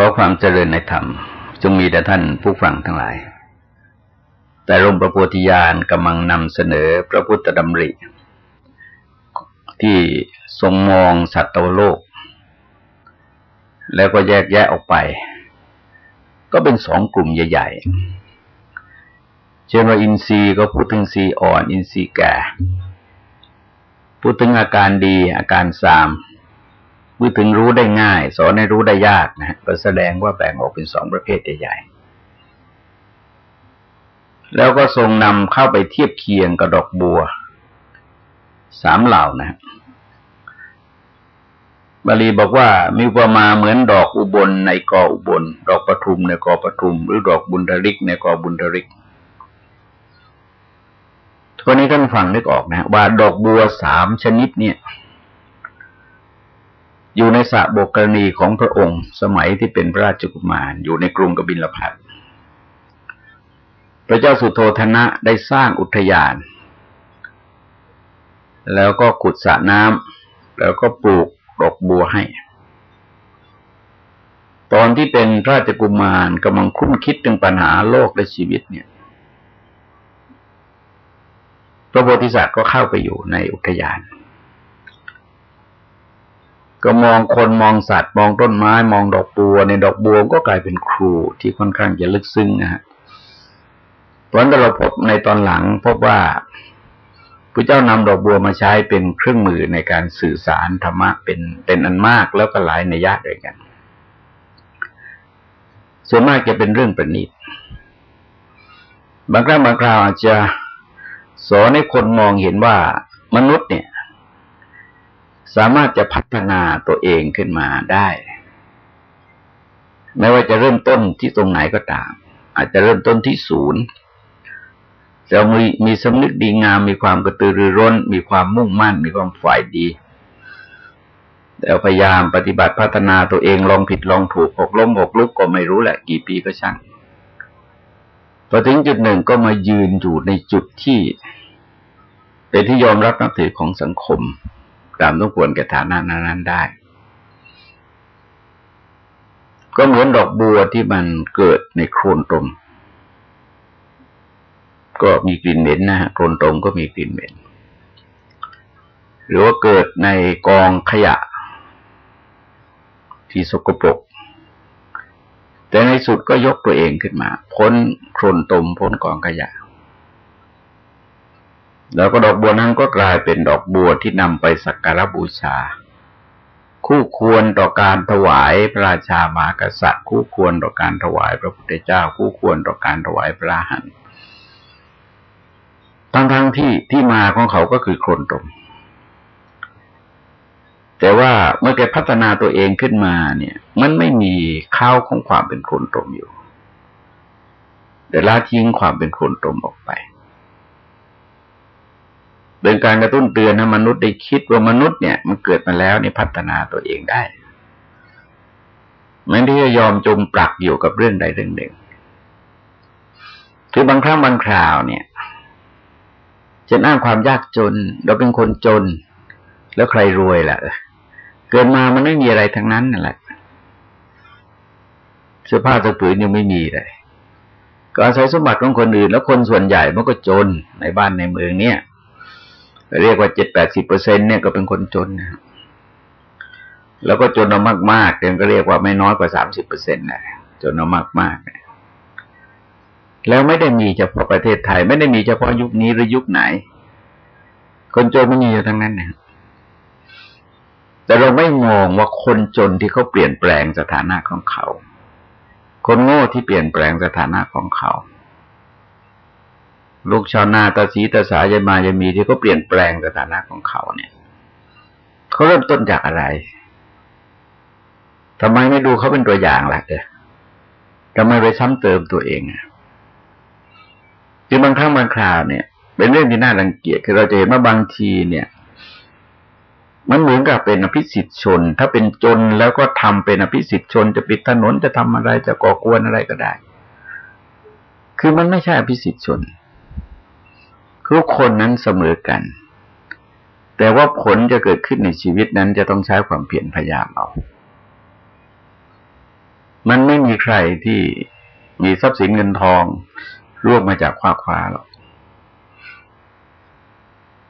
ขอความเจริญในธรรม จงมีแด่ท่านผู้ฟังทั้งหลาย แต่รมประโพธิญาณกำลังนำเสนอพระพุทธดำริ ที่ทรงมองสัตว์โลก แล้วก็แยกแยะออกไป ก็เป็นสองกลุ่มใหญ่ๆ เช่นว่าอินทรีย์ก็พูดถึงซีอ่อน อินทรีย์แก่ พูดถึงอาการดีอาการสาม พูดถึงรู้ได้ง่าย สอนให้รู้ได้ยากนะก็แสดงว่าแบ่งออกเป็นสองประเภทใหญ่ๆแล้วก็ทรงนำเข้าไปเทียบเคียงกับดอกบัว สามเหล่านะบาลีบอกว่ามีประมาเหมือนดอกอุบลในกออุบล ดอกปทุมในกอปทุม หรือดอกบุญทริกในกอบุญทริกตัวนี้ท่านฟังนึกออกนะ ว่าดอกบัวสามชนิดเนี่ย อยู่ในสระโบกรณีของพระองค์สมัยที่เป็นพระราชกุมารอยู่ในกรุงกบิลพัทพระเจ้าสุโธธนะได้สร้างอุทยาน แล้วก็ขุดสระน้ำแล้วก็ปลูกดอกบัวให้ ตอนที่เป็นพระราชกุมารกำลังคุ้นคิดถึงปัญหาโลกและชีวิตเนี่ย พระโพธิสัตว์ก็เข้าไปอยู่ในอุทยาน ก็มองคนมองสัตว์ มองต้นไม้ มองดอกบัว ในดอกบัวก็กลายเป็นครูที่ค่อนข้างจะลึกซึ้งนะฮะเพราะนั้นเราพบในตอนหลังพบว่าพระเจ้านำดอกบัวมาใช้เป็นเครื่องมือในการสื่อสารธรรมะเป็นเป็นอันมากแล้วก็หลายในญาติด้วยกัน ส่วนมากจะเป็นเรื่องประณีตบางครั้งบางคราวอาจจะสอนให้คนมองเห็นว่ามนุษย์เนี่ย สามารถจะพัฒนาตัวเองขึ้นมาได้ ไม่ว่าจะเริ่มต้นที่ตรงไหนก็ตาม อาจจะเริ่มต้นที่ศูนย์จะมีมีสำนึกดีงาม มีความกระตือรือร้น มีความมุ่งมั่น มีความฝ่ายดีแต่พยายามปฏิบัติพัฒนาตัวเองลองผิดลองถูกหกล้มหกลุกก็ไม่รู้แหละ กี่ปีก็ช่างพอถึงจุดหนึ่งก็มายืนอยู่ในจุดที่ เป็นที่ยอมรับนับถือของสังคม ตามต้องควรแก่ฐานะนั้นๆได้ ก็เหมือนดอกบัวที่มันเกิดในโคลนตมก็มีกลิ่นเหม็นนะฮะโคลนตมก็มีกลิ่นเหม็น หรือว่าเกิดในกองขยะ ที่สกปรกแต่ในสุดก็ยกตัวเองขึ้นมา พ้นโคลนตมพ้นกองขยะ แล้วก็ดอกบัวนั้นก็กลายเป็นดอกบัวที่นำไปสักการบูชา คู่ควรต่อการถวายพระราชามากษัตริย์ คู่ควรต่อการถวายพระพุทธเจ้า คู่ควรต่อการถวายพระหันทั้งทั้งที่ที่มาของเขาก็คือโคลนตมแต่ว่าเมื่อแกพัฒนาตัวเองขึ้นมาเนี่ย มันไม่มีข้าวของความเป็นโคลนตมอยู่เดี๋ยวละทิ้งความเป็นโคลนตมออกไป เป็นการกระตุ้นเตือนให้มนุษย์ได้คิดว่ามนุษย์เนี่ย มันเกิดมาแล้วนี่พัฒนาตัวเองได้ไม่ได้ยอมจมปลักอยู่กับเรื่องใดเรื่องหนึ่งคือบางครั้งบางคราวเนี่ยจะอ้างความยากจน เราเป็นคนจน แล้วใครรวยล่ะ เกิดมามันไม่มีอะไรทั้งนั้นนั่นแหละเสื้อผ้าตัวผืนยังไม่มีเลยก็อาศัยสมบัติของคนอื่น แล้วคนส่วนใหญ่มันก็จนในบ้านในเมืองเนี่ย เรียกว่าเจ็ดแปดสิบเปอร์เซ็นเนี่ยก็เป็นคนจนนะแล้วก็จนเอามากๆเดก็เรียกว่าไม่น้อยกว่าสามสิบเปอร์เซ็นต์นะจนเอามากๆแล้วไม่ได้มีเฉพาะประเทศไทย ไม่ได้มีเฉพาะยุคนี้หรือยุคไหน คนจนไม่มีอยู่ทั้งนั้นนะแต่เราไม่มองว่าคนจนที่เขาเปลี่ยนแปลงสถานะของเขา คนโง่ที่เปลี่ยนแปลงสถานะของเขา ลูกชาวนาตาสีตาสายายมายามีที่เขาเปลี่ยนแปลงสถานะของเขาเนี่ยเขาเริ่มต้นจากอะไรทำไมไม่ดูเขาเป็นตัวอย่างล่ะเออทำไมไปซ้ำเติมตัวเองอะคือบางครั้งบางคราวเนี่ย เป็นเรื่องที่น่ารังเกียจคือเราจะเห็นว่าบางทีเนี่ย มันเหมือนกับเป็นอภิสิทธิชน ถ้าเป็นจนแล้วก็ทำเป็นอภิสิทธิชน จะปิดถนนจะทำอะไรจะก่อกวนอะไรก็ได้ คือมันไม่ใช่อภิสิทธิชน ทุกคนนั้นเสมอกัน แต่ว่าผลจะเกิดขึ้นในชีวิตนั้นจะต้องใช้ความเพียรพยายามเอา มันไม่มีใครที่มีทรัพย์สินเงินทองรวบมาจากคว้าคว้าหรอก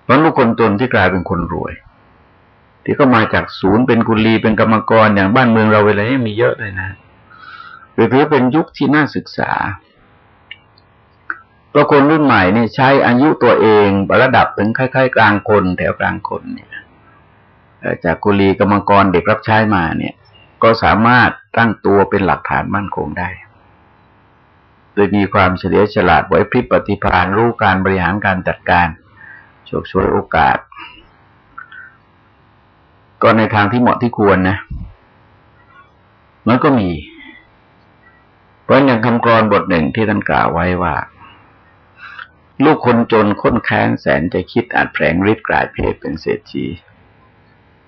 เพราะลูกคนตนที่กลายเป็นคนรวย ที่ก็มาจากศูนย์เป็นกุลีเป็นกรรมกรอย่างบ้านเมืองเราเวลานี้มีเยอะเลยนะหรือถือเป็นยุคที่น่าศึกษา ราะคนรุ่นใหม่นี่ใช้อายุตัวเองระดับถึงคล้ายๆ กลางคนแถวกลางคนเนี่ยจากกุลีกรรมกรเด็กรับใช้มาเนี่ย ก็สามารถตั้งตัวเป็นหลักฐานมั่นคงได้ โดยมีความเฉลียวฉลาดไว้พริบปฏิภาณรู้การบริหารการจัดการโชคช่วยโอกาส ก็ในทางที่เหมาะที่ควรนะ มันก็มี เพราะอย่างคำกรบทหนึ่งที่ท่านกล่าวไว้ว่า ลูกคนจนค้นแค้นแสนจะคิดอาจแผลงฤทธิ์กลายเพศเป็นเศรษฐี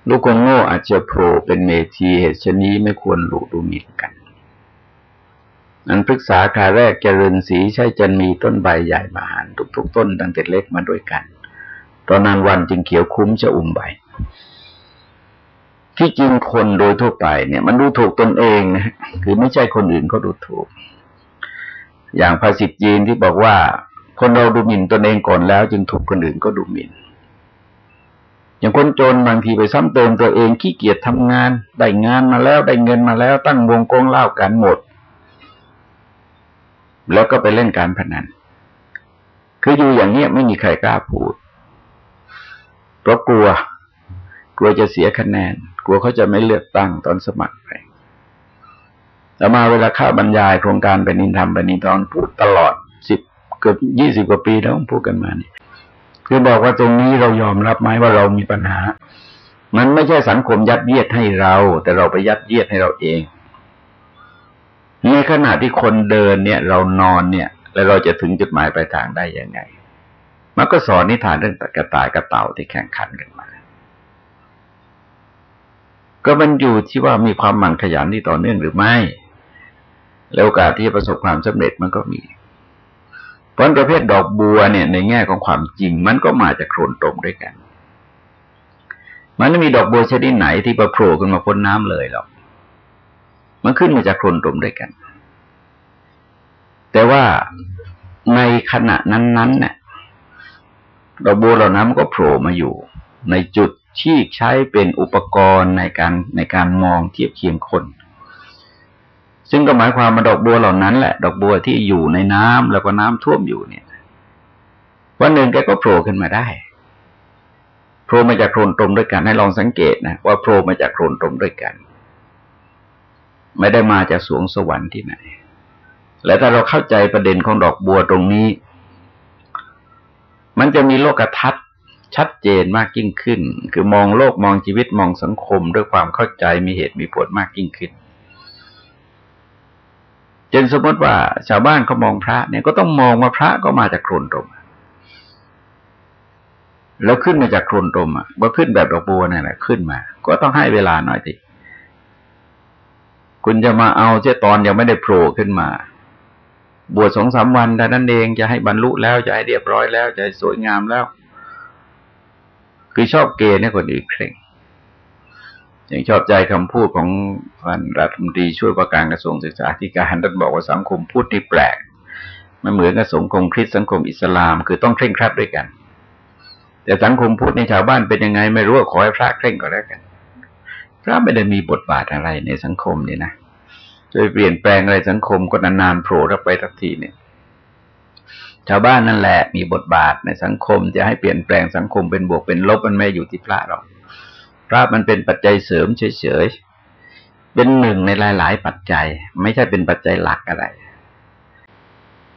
ลูกคนโง่อาจจะโผล่เป็นเมธีเหตุชนี้ไม่ควรหลูดูหมิ่นกัน นั้นปรึกษาคาแรกเจริญสีใช่จันมีต้นใบใหญ่มาหารทุกๆต้นตั้งแต่เล็กมาด้วยกัน ตอนนั้นวันจึงเขียวคุ้มจะอุ่มใบ ที่จริงคนโดยทั่วไปเนี่ย มันดูถูกตนเองนะคือไม่ใช่คนอื่นก็ดูถูก อย่างภาษิตจีนที่บอกว่า คนเราดูหมิ่นตนเองก่อนแล้ว จึงถูกคนอื่นก็ดูหมิ่น อย่างคนจนบางทีไปซ้ำเติมตัวเองขี้เกียจทำงาน ได้งานมาแล้วได้เงินมาแล้ว ตั้งวงกงเล่ากันหมด แล้วก็ไปเล่นการพนันคืออยู่อย่างเนี้ยไม่มีใครกล้าพูด เพราะกลัว กลัวจะเสียคะแนน กลัวเขาจะไม่เลือกตั้งตอนสมัครไปแต่มาเวลาข้าบรรยายโครงการเป็นนินทำเป็นนินทอนพูดตลอด เกือบยี่สิบกว่าปีแล้วพูดกันมาเนี่ยคือบอกว่าตรงนี้เรายอมรับไหมว่าเรามีปัญหา มันไม่ใช่สังคมยัดเยียดให้เรา แต่เราไปยัดเยียดให้เราเองในขณะที่คนเดินเนี่ย เรานอนเนี่ย แล้วเราจะถึงจุดหมายปลายทางได้ยังไง มันก็สอนนิทานเรื่องกระต่ายกระเต่าที่แข่งขันกันมา ก็มันอยู่ที่ว่ามีความหมั่นขยันที่ต่อเนื่องหรือไม่ แล้วโอกาสที่จะประสบความสำเร็จมันก็มี ผลประเภทดอกบัวเนี่ยในแง่ของความจริง มันก็มาจากโคลนตมด้วยกัน มันไม่มีดอกบัวชนิดไหนที่ประโผล่ขึ้นมาพ้นน้ำเลยหรอก มันขึ้นมาจากโคลนตมด้วยกัน แต่ว่าในขณะนั้นๆเนี่ยดอกบัวเหล่านั้นมันก็โผล่มาอยู่ ในจุดที่ใช้เป็นอุปกรณ์ในการในการมองเทียบเคียงคน ซึ่งก็หมายความมาดอกบัวเหล่านั้นแหละ ดอกบัวที่อยู่ในน้ำแล้วก็น้ำท่วมอยู่เนี่ย วันหนึ่งแกก็โผล่ขึ้นมาได้โผล่มาจากโคลนตมด้วยกัน ให้ลองสังเกตนะว่าโผล่มาจากโคลนตมด้วยกัน ไม่ได้มาจากสวงสวรรค์ที่ไหน และถ้าเราเข้าใจประเด็นของดอกบัวตรงนี้ มันจะมีโลกทัศน์ชัดเจนมากยิ่งขึ้น คือมองโลกมองชีวิตมองสังคม ด้วยความเข้าใจมีเหตุมีผลมากยิ่งขึ้น จนสมมติว่าชาวบ้านเขามองพระเนี่ยก็ต้องมองว่าพระก็มาจากโคลนตมแล้วขึ้นมาจากโคลนตมอะว่าขึ้นแบบดอกบัวนี่แหละขึ้นมา ก็ต้องให้เวลาหน่อยสิคุณจะมาเอาเจ้าตอนยังไม่ได้โผล่ขึ้นมา บวชสองสามวันแต่นั้นเองจะให้บรรลุแล้วจะให้เรียบร้อยแล้ว จะสวยงามแล้ว คือชอบเกณฑ์เนี่ยคนอื่นเคร่ง อย่างชอบใจคำพูดของท่านรัฐมนตรีช่วยประการกระทรวงศึกษาธิการท่านบอกว่าสังคมพูดที่แปลก มันเหมือนกับสังคมคริสต์สังคมอิสลาม คือต้องเคร่งครัดด้วยกัน แต่สังคมพุทธในชาวบ้านเป็นยังไงไม่รู้ขอให้พระเคร่งก็แล้วกันพระไม่ได้มีบทบาทอะไรในสังคมนี่นะโดยเปลี่ยนแปลงอะไรสังคมก็นานๆโผล่ไปทักทีเนี่ยชาวบ้านนั่นแหละมีบทบาทในสังคมจะให้เปลี่ยนแปลงสังคมเป็นบวกเป็นลบมันไม่อยู่ที่พระหรอก พระมันเป็นปัจจัยเสริมเฉยๆ เป็นหนึ่งในหลายๆ ปัจจัย ไม่ใช่เป็นปัจจัยหลักอะไร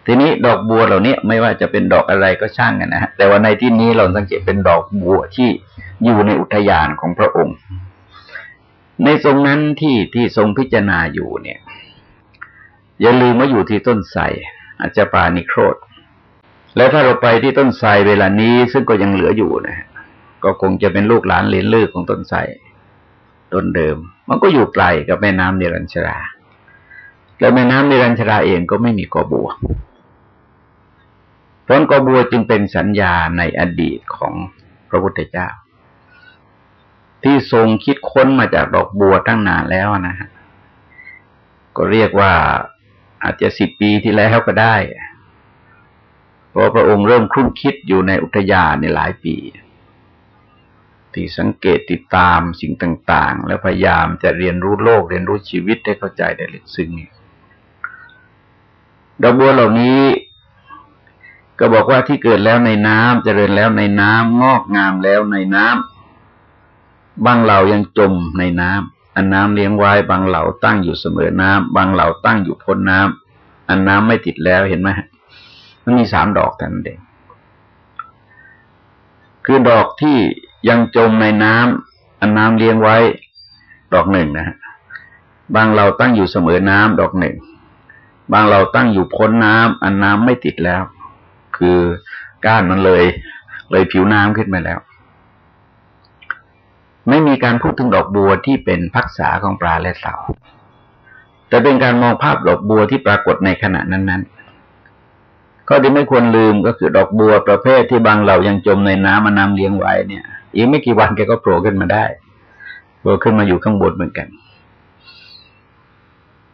ทีนี้ดอกบัวเหล่านี้ไม่ว่าจะเป็นดอกอะไรก็ช่างกันนะฮะแต่ว่าในที่นี้เราสังเกตเป็นดอกบัวที่อยู่ในอุทยานของพระองค์ ในทรงนั้นที่ที่ทรงพิจารณาอยู่เนี่ย อย่าลืมว่าอยู่ที่ต้นไทรอาจจะปานิโครธแล้วถ้าเราไปที่ต้นไทรเวลานี้ซึ่งก็ยังเหลืออยู่นะฮะ ก็คงจะเป็นลูกหลานเลนลือของต้นไทรต้นเดิม มันก็อยู่ไกลกับแม่น้ำเนรัญชรา แล้วแม่น้ำเนรัญชราเองก็ไม่มีกอบัวเพราะกอบัวจึงเป็นสัญญาในอดีตของพระพุทธเจ้า ที่ทรงคิดค้นมาจากดอกบัวตั้งนานแล้วนะฮะก็เรียกว่าอาจจะสิบปีที่แล้วก็ได้ เพราะพระองค์เริ่มครุ่นคิดอยู่ในอุทยานในหลายปี ที่สังเกตติดตามสิ่งต่าง ๆ แล้วพยายามจะเรียนรู้โลก เรียนรู้ชีวิตให้เข้าใจได้ลึกซึ้งดอกบัวเหล่านี้ ก็บอกว่าที่เกิดแล้วในน้ำเจริญแล้วในน้ำงอกงามแล้วในน้ำบางเหล่ายังจมในน้ำอันน้ำเลี้ยงไว้บางเหล่าตั้งอยู่เสมอน้ำบางเหล่าตั้งอยู่พ้นน้ำอันน้ำไม่ติดแล้วเห็นไหมมันมีสามดอกแต่นั้นเองคือดอกที่ ยังจมในน้ำอันน้ำเลี้ยงไว้ ดอกหนึ่งนะฮะบางเราตั้งอยู่เสมอน้ำดอกหนึ่ง บางเราตั้งอยู่พ้นน้ำอันน้ำไม่ติดแล้ว คือก้านมันเลย เลยผิวน้ำขึ้นมาแล้ว ไม่มีการพูดถึงดอกบัวที่เป็นพักษาของปลาและเสาแต่เป็นการมองภาพดอกบัวที่ปรากฏในขณะนั้นๆก็ที่ไม่ควรลืมก็คือดอกบัวประเภทที่บางเรายังจมในน้ำมันน้ำเลี้ยงไว้เนี่ย อีกไม่กี่วันแกก็โผล่ขึ้นมาได้โผล่ขึ้นมาอยู่ข้างบนเหมือนกัน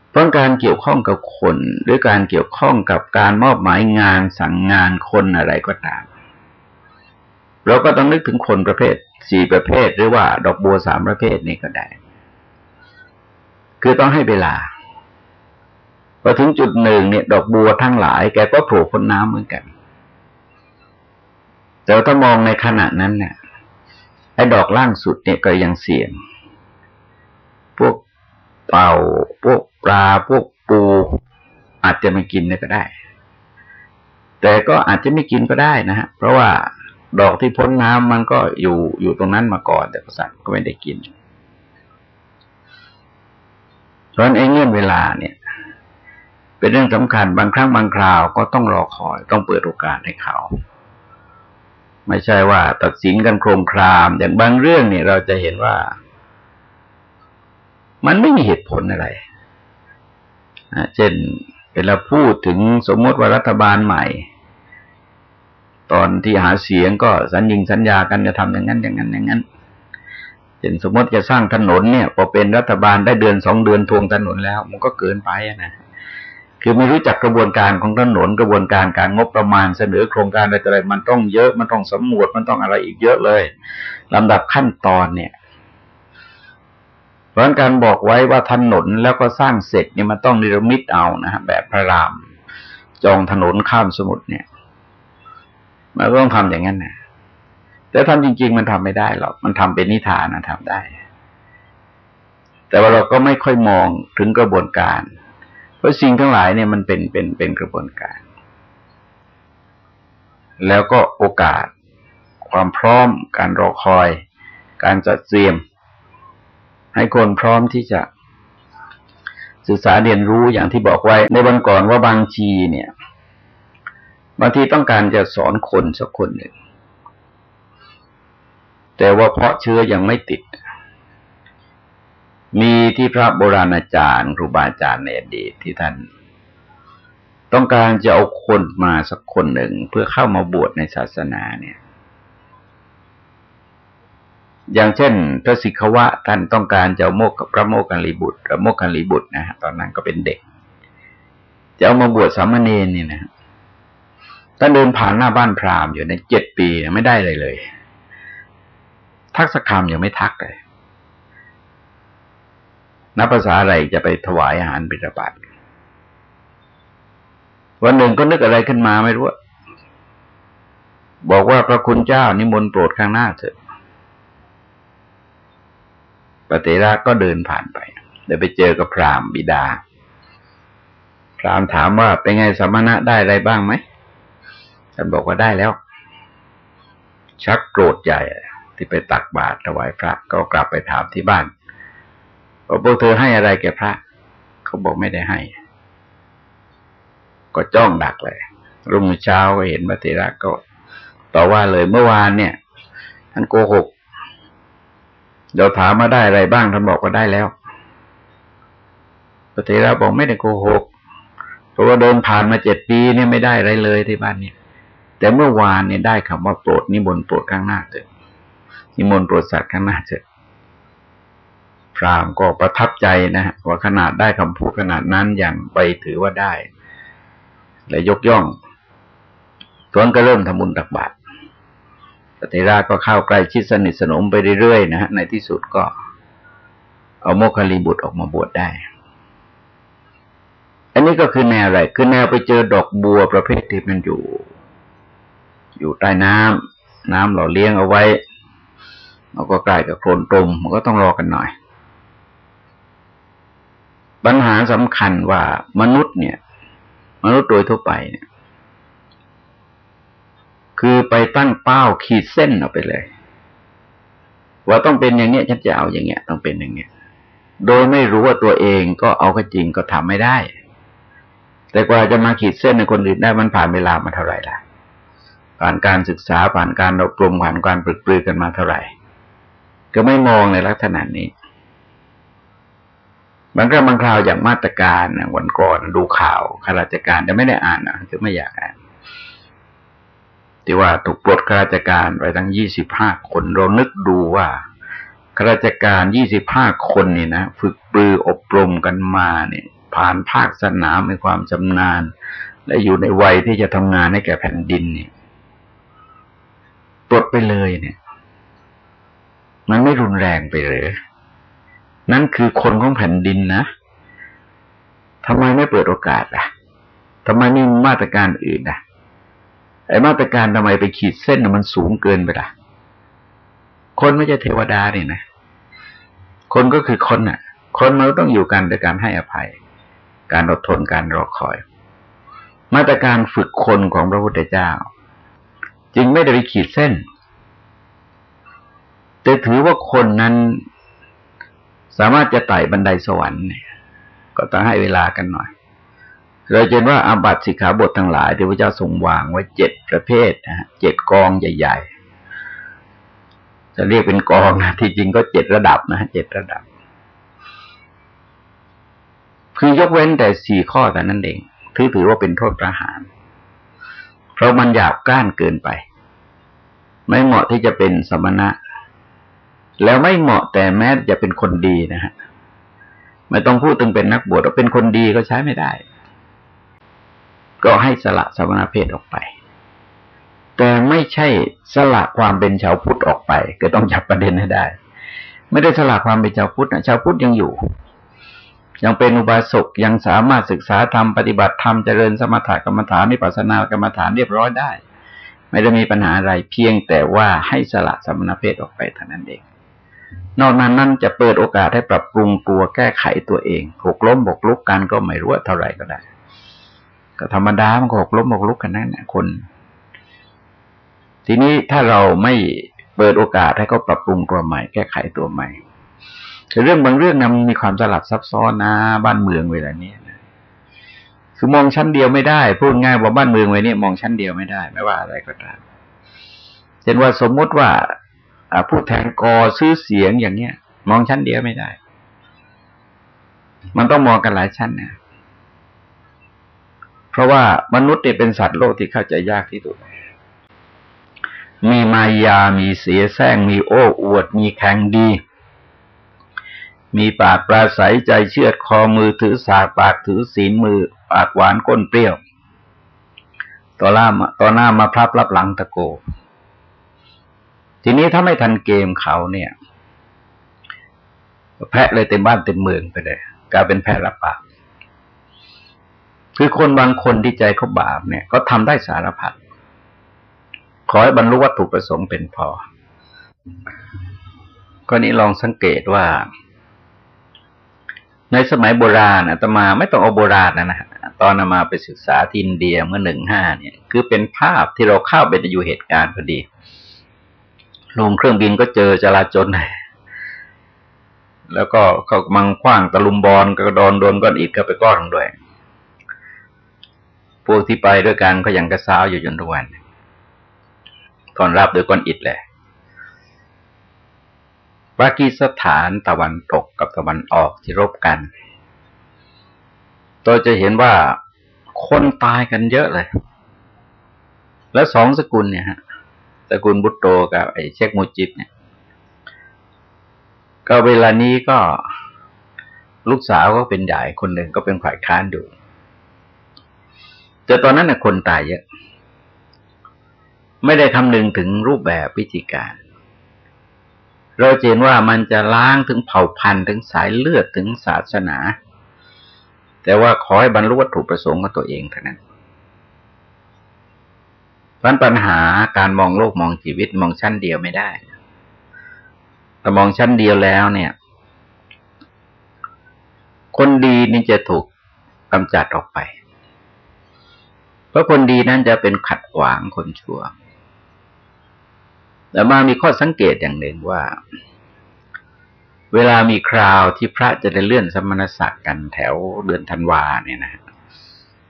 เพราะการเกี่ยวข้องกับคนหรือการเกี่ยวข้องกับการมอบหมายงานสั่งงานคนอะไรก็ตาม เราก็ต้องนึกถึงคนประเภทสี่ประเภทหรือว่า ดอกบัวสามประเภทนี้ก็ได้ คือต้องให้เวลาพอถึงจุดหนึ่งเนี่ย ดอกบัวทั้งหลาย แกก็โผล่พ้นน้ำเหมือนกัน แต่ถ้ามองในขณะนั้นเนี่ย อ้ดอกล่างสุดเนี่ยก็ยังเสี่ยง พวกเต่า พวกปลา พวกปู อาจจะไม่กินเนี่ยก็ได้ แต่ก็อาจจะไม่กินก็ได้นะฮะ เพราะว่าดอกที่พ้นน้ำมันก็อยู่อยู่ตรงนั้นมาก่อน แต่สัตว์ก็ไม่ได้กิน เพราะนั้นเองเงื่อนเวลาเนี่ย เป็นเรื่องสำคัญบางครั้งบางคราวก็ต้องรอคอยต้องเปิดโอกาสให้เขา ไม่ใช่ว่าตัดสินกันโครมคราม อย่างบางเรื่องเนี่ยเราจะเห็นว่า มันไม่มีเหตุผลอะไรเช่นเวลาพูดถึงสมมติว่ารัฐบาลใหม่ ตอนที่หาเสียงก็สัญญิงสัญญากันจะทำอย่างนั้นอย่างนั้นอย่างนั้นเช่นสมมติจะสร้างถนนเนี่ย พอเป็นรัฐบาลได้เดือนสองเดือนทวงถนนแล้ว มันก็เกินไปนะ คือไม่รู้จักกระบวนการของถนนกระบวนการการงบประมาณเสนอโครงการอะไรมันต้องเยอะมันต้องสำรวจมันต้องอะไรอีกเยอะเลยลำดับขั้นตอนเนี่ยเพราะการบอกไว้ว่าถนนแล้วก็สร้างเสร็จเนี่ยมันต้องนิรมิตเอานะฮะแบบพระราม จองถนนข้ามสมุทรเนี่ยมันต้องทำอย่างนั้นนะแต่ทำจริง ๆ มันทำไม่ได้หรอกมันทำเป็นนิทานนะทำได้ แต่ว่าเราก็ไม่ค่อยมองถึงกระบวนการ เพราะสิ่งทั้งหลายเนี่ยมันเป็นเป็นเป็นกระบวนการ แล้วก็โอกาส ความพร้อม การรอคอย การจัดเตรียม ให้คนพร้อมที่จะศึกษาเรียนรู้อย่างที่บอกไว้ ในวันก่อนว่าบางทีเนี่ยบางทีต้องการจะสอนคนสักคนหนึ่งแต่ว่าเพราะเชื้อยังไม่ติด มีที่พระโบราณอาจารย์ครูบาอาจารย์ในอดีตที่ท่าน ต้องการจะเอาคนมาสักคนหนึ่งเพื่อเข้ามาบวชในศาสนาเนี่ย อย่างเช่น พระสิกขวะท่านต้องการจะโมกกับพระโมกขันลีบุตรพระโมกขันลีบุตรนะฮะตอนนั้นก็เป็นเด็ก จะเอามาบวชสามเณรนี่นะท่านเดินผ่านหน้าบ้านพราหมณ์อยู่ในเจ็ดปีไม่ได้เลยเลย ทักษคำยังไม่ทักเลย นับภาษาอะไรจะไปถวายอาหารบิณฑบาตวันหนึ่งก็นึกอะไรขึ้นมาไม่รู้ บอกว่าพระคุณเจ้านิมนต์โปรดข้างหน้าเถอะปฏิราก็เดินผ่านไปเดี๋ยวไปเจอกับพรามบิดา พรามถามว่าเป็นไงสมณะได้อะไรบ้างไหมท่านบอกว่าได้แล้ว ชักโกรธใหญ่ที่ไปตักบาตรถวายพระก็กลับไปถามที่บ้าน ว่าพวกเธอให้อะไรแก่พระ เขาบอกไม่ได้ให้ ก็จ้องดักเลย รุ่งเช้าก็เห็นพระเถระก็ต่อว่าเลยเมื่อวานเนี่ยท่านโกหกเราถามมาได้อะไรบ้างท่านบอกว่าได้แล้วพระเถระบอกไม่ได้โกหกเพราะว่าเดินผ่านมาเจ็ดปีเนี่ยไม่ได้อะไรเลยที่บ้านเนี่ย แต่เมื่อวานเนี่ยได้คำว่าโปรดนิมนต์โปรดข้างหน้าเถอะนิมนต์โปรดสัตว์ข้างหน้าเถอะ พราหมณ์ก็ประทับใจนะฮะว่าขนาดได้คำพูดขนาดนั้นอย่างไปถือว่าได้ และยกย่องส่วนก็เริ่มทำบุญตักบาตรปฏิราก็เข้าใกล้ชิดสนิทสนมไปเรื่อยๆนะฮะในที่สุดก็ เอาโมคคลีบุตรออกมาบวชได้ อันนี้ก็คือแนวอะไร คือแนวไปเจอดอกบัวประเภทที่มันอยู่ อยู่ใต้น้ำน้ำหล่อเลี้ยงเอาไว้เราก็ใกล้กับโคลนตมมันก็ต้องรอกันหน่อย ปัญหาสำคัญว่ามนุษย์เนี่ย มนุษย์โดยทั่วไปเนี่ย คือไปตั้งเป้าขีดเส้นเอาไปเลย ว่าต้องเป็นอย่างเนี้ยฉันจะเอาอย่างเงี้ย ต้องเป็นอย่างเงี้ย โดยไม่รู้ว่าตัวเองก็เอาก็จริงก็ทำไม่ได้ แต่กว่าจะมาขีดเส้นในคนอื่นได้มันผ่านเวลามาเท่าไหร่ละผ่านการศึกษาผ่านการอบรมผ่านการปรึกปรือกันมาเท่าไหร่ ก็ไม่มองในลักษณะนี้ บางครั้งบางคราวอย่างมาตรการวันก่อนดูข่าวข้าราชการแต่ไม่ได้อ่านนะคือไม่อยากอ่านที่ว่าถูกปลดข้าราชการไปตั้งยี่สิบห้าคนเรานึกดูว่าข้าราชการยี่สิบห้าคนนี่นะฝึกปรืออบรมกันมาเนี่ย ผ่านภาคสนามมีความชำนาญ และอยู่ในวัยที่จะทำงานให้แก่แผ่นดินเนี่ยปลดไปเลยเนี่ย มันไม่รุนแรงไปหรือ นั่นคือคนของแผ่นดินนะทำไมไม่เปิดโอกาสล่ะทำไมไม่มีมาตรการอื่นล่ะไอ้มาตรการทำไมไปขีดเส้นมันสูงเกินไปล่ะ คนไม่ใช่เทวดาเนี่ยนะ คนก็คือคนน่ะ คนมันต้องอยู่กันโดยการให้อภัย การอดทนการรอคอย มาตรการฝึกคนของพระพุทธเจ้า จึงไม่ได้ไปขีดเส้น แต่ถือว่าคนนั้น สามารถจะไต่บันไดสวรรค์ก็ต้องให้เวลากันหน่อย เราเห็นว่าอาบัติสิกขาบททั้งหลายที่พระเจ้าทรงวางไว้เจ็ดประเภทนะฮะเจ็ดกองใหญ่ๆ จะเรียกเป็นกองนะที่จริงก็เจ็ดระดับนะเจ็ดระดับ คือยกเว้นแต่สี่ข้อแต่นั้นเองถือถือว่าเป็นโทษประหาร เพราะมันหยาบก้านเกินไป ไม่เหมาะที่จะเป็นสมณะ แล้วไม่เหมาะแต่แม้จะเป็นคนดีนะฮะไม่ต้องพูดถึงเป็นนักบวชเป็นคนดีก็ใช้ไม่ได้ ก็ให้สละสมณเพศออกไป แต่ไม่ใช่สละความเป็นชาวพุทธออกไป ก็ต้องจับประเด็นให้ได้ ไม่ได้สละความเป็นชาวพุทธนะชาวพุทธยังอยู่ ยังเป็นอุบาสกยังสามารถศึกษาธรรมปฏิบัติธรรมเจริญสมถกรรมฐานนิพพานากรรมฐานเรียบร้อยได้ ไม่ได้มีปัญหาอะไรเพียงแต่ว่าให้สละสมณเพศออกไปเท่านั้นเอง นอกนั้นนั่นจะเปิดโอกาสให้ปรับปรุงตัวแก้ไขตัวเองหกล้มบกลุกกันก็ไม่รู้ว่าเท่าไหร่ก็ได้ ก็ธรรมดามันก็หกล้มบกลุกกันนั่นแหละคน ทีนี้ถ้าเราไม่เปิดโอกาสให้เขาปรับปรุงตัวใหม่ แก้ไขตัวใหม่เรื่องบางเรื่องนั้นมีความสลับซับซ้อนนะบ้านเมืองเวลานี้นะคือมองชั้นเดียวไม่ได้พูดง่ายว่าบ้านเมืองไว้นี่มองชั้นเดียวไม่ได้ ไม่ว่าอะไรก็ตามเช่นว่าสมมติว่า ผู้แทนกอซื้อเสียงอย่างเนี้ย มองชั้นเดียวไม่ได้ มันต้องมองกันหลายชั้นนะเพราะว่ามนุษย์เนี่ยเป็นสัตว์โลกที่เข้าใจยากที่สุด มีมายา มีเสียแซงมีโอ้อวด มีแข่งดี มีปากปราศัยใจเชื่อดคอมือถือสากปากถือศีลมือ ปากหวานก้นเปรี้ยว ต่อล่ามาต่อหน้ามาพลับรับหลังตะโก ทีนี้ถ้าไม่ทันเกมเขาเนี่ย แพะเลยเต็มบ้านเต็มเมืองไปเลยกลายเป็นแพะรับบาปคือคนบางคนที่ใจเขาบาปเนี่ย ก็ทำได้สารพัดขอให้บรรลุวัตถุประสงค์เป็นพอ ก็นี้ลองสังเกตว่า ในสมัยโบราณอาตมาไม่ต้องเอาโบราณนะนะตอนนามาไปศึกษาที่อินเดียเมื่อหนึ่งห้าเนี่ย คือเป็นภาพที่เราเข้าไปอยู่เหตุการณ์พอดี ลงเครื่องบินก็เจอจราจนแล้วก็เขามังคว้างตะลุมบอลกระดอนโดนก้อนอิฐเข้าไปก้อนด้วยพวกที่ไปด้วยกันก็ยังกระซ้าวอยู่จนทุกวันตอนรับด้วยก้อนอิฐแหละปากีสถานตะวันตกกับตะวันออกที่รบกันตัวจะเห็นว่าคนตายกันเยอะเลย แล้วสองสกุลเนี่ยฮะ ตระกูลบุตโตกับไอ้เชคมูจิตเนี่ย ก็เวลานี้ก็ลูกสาวก็เป็นใหญ่คนหนึ่งก็เป็นฝ่ายค้านดูแต่ตอนนั้นน่ะคนตายเยอะ ไม่ได้คำนึงถึงรูปแบบวิธีการ เราเห็นว่ามันจะล้างถึงเผ่าพันธุ์ถึงสายเลือดถึงศาสนา แต่ว่าขอให้บรรลุวัตถุประสงค์ของตัวเองเท่านั้น ปัญปัญหาการมองโลกมองชีวิตมองชั้นเดียวไม่ได้แต่มองชั้นเดียวแล้วเนี่ย คนดีนี่จะถูกกำจัดออกไป เพราะคนดีนั้นจะเป็นขัดขวางคนชั่ว แต่มามีข้อสังเกตอย่างหนึ่งว่า เวลามีคราวที่พระจะได้เลื่อนสมณศักดิ์กันแถวเดือนธันวาเนี่ยนะ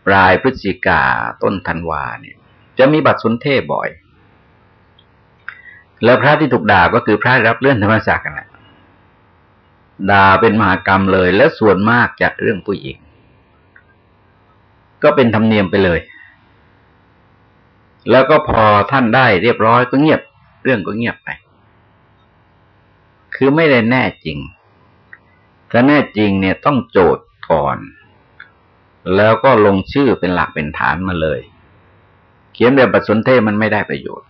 ปลายพฤศจิกาต้นธันวาเนี่ย จะมีบัตรสุนเทพบ่อย แล้วพระที่ถูกด่าก็คือพระรับเลื่อนธรรมศักดิ์กันแหละด่าเป็นมหากรรมเลย และส่วนมากจะเรื่องผู้หญิง ก็เป็นธรรมเนียมไปเลย แล้วก็พอท่านได้เรียบร้อยก็เงียบ เรื่องก็เงียบไป คือไม่ได้แน่จริง ถ้าแน่จริงเนี่ยต้องโจทย์ก่อน แล้วก็ลงชื่อเป็นหลักเป็นฐานมาเลย ขียนแบบบัตรสนเทมันไม่ได้ประโยชน์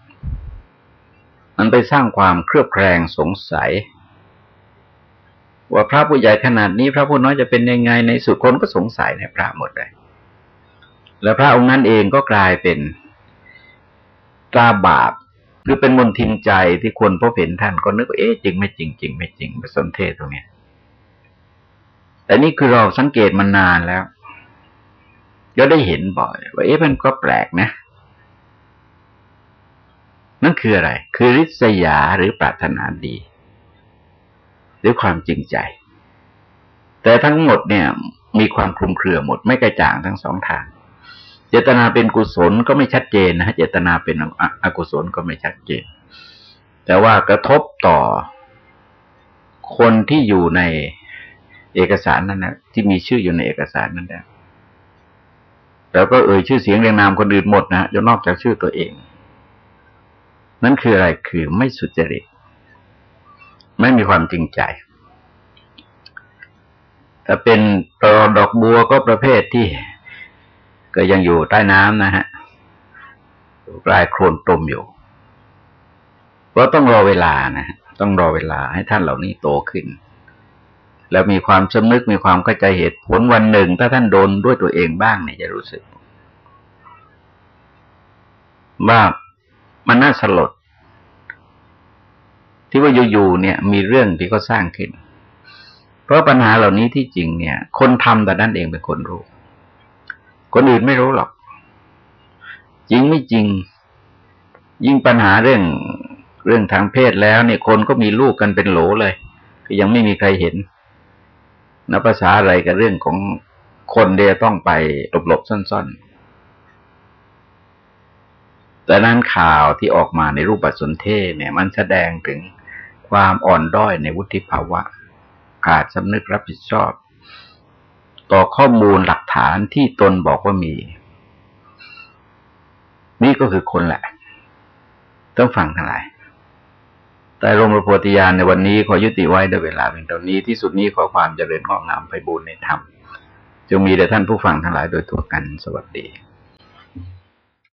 มันไปสร้างความเครือบแคลงสงสัย ว่าพระผู้ใหญ่ขนาดนี้ พระผู้น้อยจะเป็นยังไงในสุดคนก็สงสัยในพระหมดเลย แล้วพระองค์นั้นเองก็กลายเป็นตาบาปหรือเป็นมนทินใจที่คนพบเห็นท่านก็นึกว่าเอ๊ะจริงไม่จริงจริงไม่จริงปสนเทศตรงนี้แต่นี่คือเราสังเกตมานานแล้ว ก็ได้เห็นบ่อยว่าเอ๊ะมันก็แปลกนะ นั่นคืออะไร คือริษยาหรือปรารถนาดีหรือความจริงใจ แต่ทั้งหมดเนี่ย มีความคลุมเครือหมดไม่กระจ่างทั้งสองทาง เจตนาเป็นกุศลก็ไม่ชัดเจนนะเจตนาเป็นอกุศลก็ไม่ชัดเจน แต่ว่ากระทบต่อคนที่อยู่ในเอกสารนั้นนะที่มีชื่ออยู่ในเอกสารนั้นแล้วแล้วก็เอ่ยชื่อเสียงเรียงนามคนอื่นหมดนะจนนอกจากชื่อตัวเอง นั่นคืออะไรคือไม่สุจริต ไม่มีความจริงใจแต่เป็นตอดอกบัวก็ประเภทที่ ก็ยังอยู่ใต้น้ำนะฮะกลายโคลนตมอยู่ เพราะต้องรอเวลานะต้องรอเวลาให้ท่านเหล่านี้โตขึ้น แล้วมีความสำนึกมีความเข้าใจเหตุผลวันหนึ่ง ถ้าท่านโดนด้วยตัวเองบ้างเนี่ยจะรู้สึกว่า มันน่าสลด ที่ว่าอยู่ๆเนี่ย มีเรื่องที่เขาสร้างขึ้น เพราะปัญหาเหล่านี้ที่จริงเนี่ย คนทำแต่นั่นเองเป็นคนรู้ คนอื่นไม่รู้หรอก จริงไม่จริง ยิ่งปัญหาเรื่องเรื่องทางเพศแล้วเนี่ยคนก็มีลูกกันเป็นโหลเลยก็ยังไม่มีใครเห็นนับภาษาอะไรกับเรื่องของคนเดียต้องไปหลบๆซ่อนๆ แต่นั้นข่าวที่ออกมาในรูปบัตรสนเทศเนี่ย มันแสดงถึงความอ่อนด้อยในวุฒิภาวะ ขาดสำนึกรับผิดชอบ ต่อข้อมูลหลักฐานที่ตนบอกว่ามี นี่ก็คือคนแหละ ต้องฟังทั้งหลายแต่รมประโพธิญาณในวันนี้ขอยุติไว้ด้วยเวลาเป็นตอนนี้ที่สุดนี้ขอความเจริญงอกงามไปบูรณนธรรมจงมีแด่ท่านผู้ฟังทั้งหลายโดยทั่วกันสวัสดี